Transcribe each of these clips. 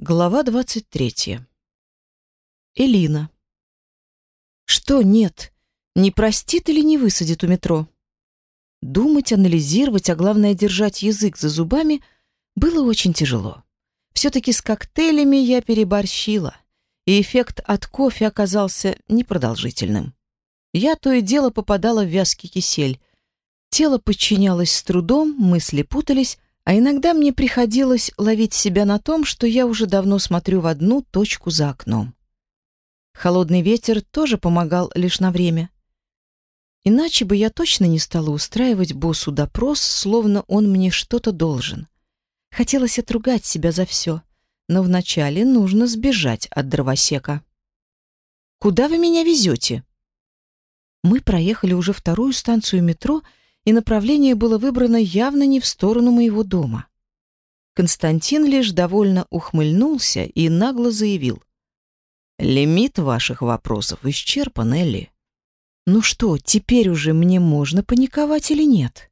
Глава 23. Элина. Что нет? Не простит или не высадит у метро? Думать, анализировать, а главное держать язык за зубами было очень тяжело. Все-таки с коктейлями я переборщила, и эффект от кофе оказался непродолжительным. Я то и дело попадала в вязкий кисель. Тело подчинялось с трудом, мысли путались, а иногда мне приходилось ловить себя на том, что я уже давно смотрю в одну точку за окном. Холодный ветер тоже помогал лишь на время. Иначе бы я точно не стала устраивать боссу допрос, словно он мне что-то должен. Хотелось отругать себя за все, но вначале нужно сбежать от дровосека. «Куда вы меня везете?» Мы проехали уже вторую станцию метро — и направление было выбрано явно не в сторону моего дома. Константин лишь довольно ухмыльнулся и нагло заявил. «Лимит ваших вопросов исчерпан, Элли. Ну что, теперь уже мне можно паниковать или нет?»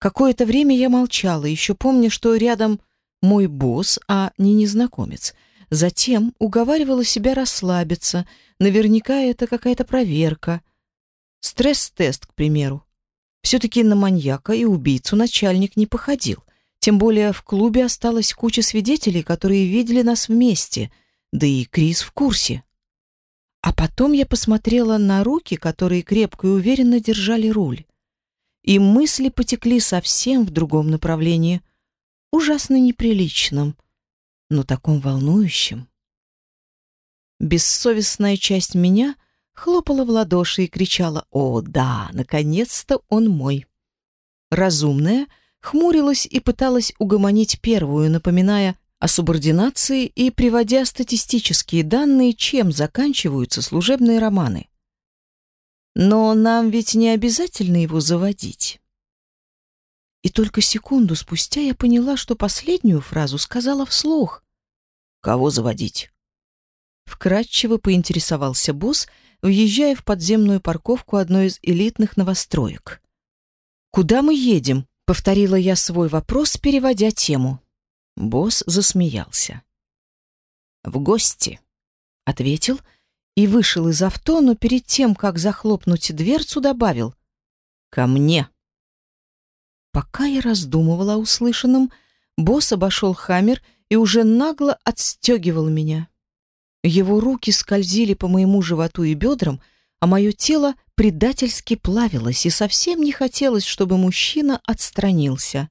Какое-то время я молчала, еще помня, что рядом мой босс, а не незнакомец. Затем уговаривала себя расслабиться. Наверняка это какая-то проверка. Стресс-тест, к примеру. Все-таки на маньяка и убийцу начальник не походил. Тем более в клубе осталась куча свидетелей, которые видели нас вместе, да и Крис в курсе. А потом я посмотрела на руки, которые крепко и уверенно держали руль. И мысли потекли совсем в другом направлении, ужасно неприличном, но таком волнующем. Бессовестная часть меня — хлопала в ладоши и кричала «О, да, наконец-то он мой!». Разумная хмурилась и пыталась угомонить первую, напоминая о субординации и приводя статистические данные, чем заканчиваются служебные романы. Но нам ведь не обязательно его заводить. И только секунду спустя я поняла, что последнюю фразу сказала вслух. «Кого заводить?» Вкратчиво поинтересовался босс, въезжая в подземную парковку одной из элитных новостроек. «Куда мы едем?» — повторила я свой вопрос, переводя тему. Босс засмеялся. «В гости», — ответил и вышел из авто, но перед тем, как захлопнуть дверцу, добавил «Ко мне». Пока я раздумывала о услышанном, босс обошел Хаммер и уже нагло отстегивал меня. Его руки скользили по моему животу и бедрам, а мое тело предательски плавилось, и совсем не хотелось, чтобы мужчина отстранился.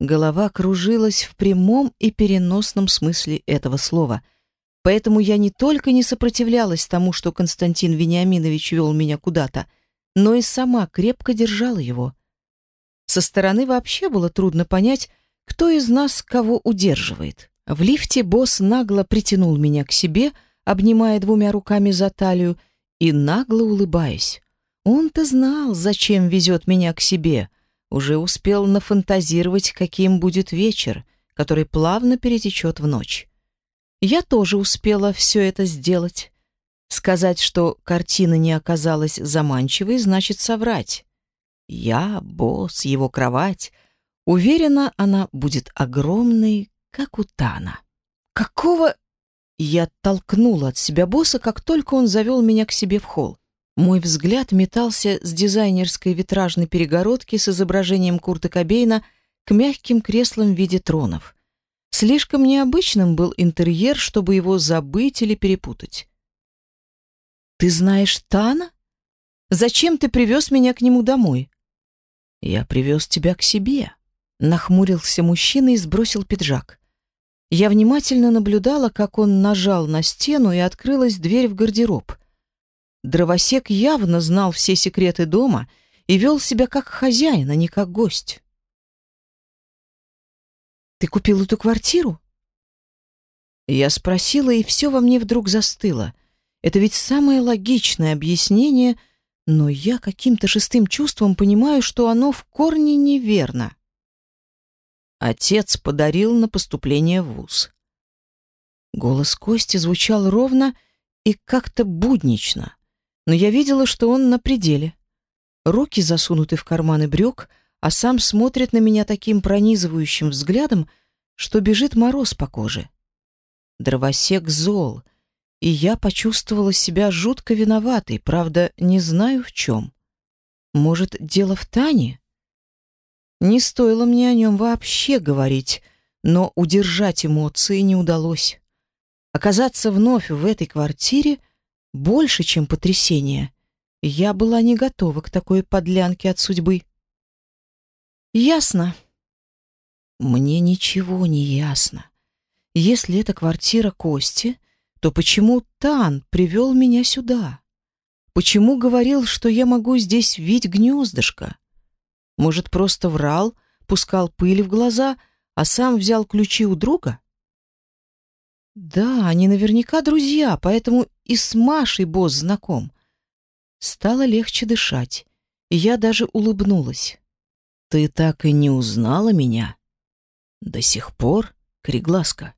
Голова кружилась в прямом и переносном смысле этого слова. Поэтому я не только не сопротивлялась тому, что Константин Вениаминович вел меня куда-то, но и сама крепко держала его. Со стороны вообще было трудно понять, кто из нас кого удерживает. В лифте босс нагло притянул меня к себе, обнимая двумя руками за талию и нагло улыбаясь. Он-то знал, зачем везет меня к себе, уже успел нафантазировать, каким будет вечер, который плавно перетечет в ночь. Я тоже успела все это сделать. Сказать, что картина не оказалась заманчивой, значит соврать. Я, босс, его кровать. Уверена, она будет огромной, как у Тана. Какого... Я толкнула от себя босса, как только он завел меня к себе в холл. Мой взгляд метался с дизайнерской витражной перегородки с изображением Курта Кобейна к мягким креслам в виде тронов. Слишком необычным был интерьер, чтобы его забыть или перепутать. «Ты знаешь Тана? Зачем ты привез меня к нему домой?» «Я привез тебя к себе», — нахмурился мужчина и сбросил пиджак. Я внимательно наблюдала, как он нажал на стену, и открылась дверь в гардероб. Дровосек явно знал все секреты дома и вел себя как хозяин, а не как гость. «Ты купил эту квартиру?» Я спросила, и все во мне вдруг застыло. Это ведь самое логичное объяснение, но я каким-то шестым чувством понимаю, что оно в корне неверно. Отец подарил на поступление в вуз. Голос Кости звучал ровно и как-то буднично, но я видела, что он на пределе. Руки засунуты в карманы брюк, а сам смотрит на меня таким пронизывающим взглядом, что бежит мороз по коже. Дровосек зол, и я почувствовала себя жутко виноватой, правда, не знаю в чем. Может, дело в Тане? Не стоило мне о нем вообще говорить, но удержать эмоции не удалось. Оказаться вновь в этой квартире больше, чем потрясение. Я была не готова к такой подлянке от судьбы. Ясно. Мне ничего не ясно. Если это квартира Кости, то почему Тан привел меня сюда? Почему говорил, что я могу здесь видеть гнездышко? Может, просто врал, пускал пыль в глаза, а сам взял ключи у друга? Да, они наверняка друзья, поэтому и с Машей босс знаком. Стало легче дышать, и я даже улыбнулась. Ты так и не узнала меня? До сих пор, Корегласка?